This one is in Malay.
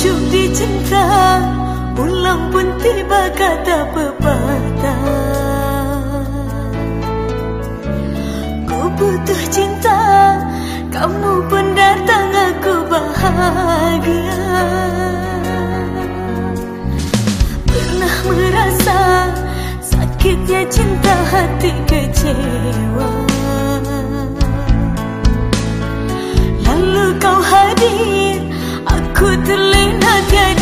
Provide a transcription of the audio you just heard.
Pucuk di cinta Pulang pun tiba kata pepatah. Ku butuh cinta Kamu pun datang aku bahagia. Pernah merasa Sakitnya cinta hati kecewa. Lalu kau hadir Aku terlena que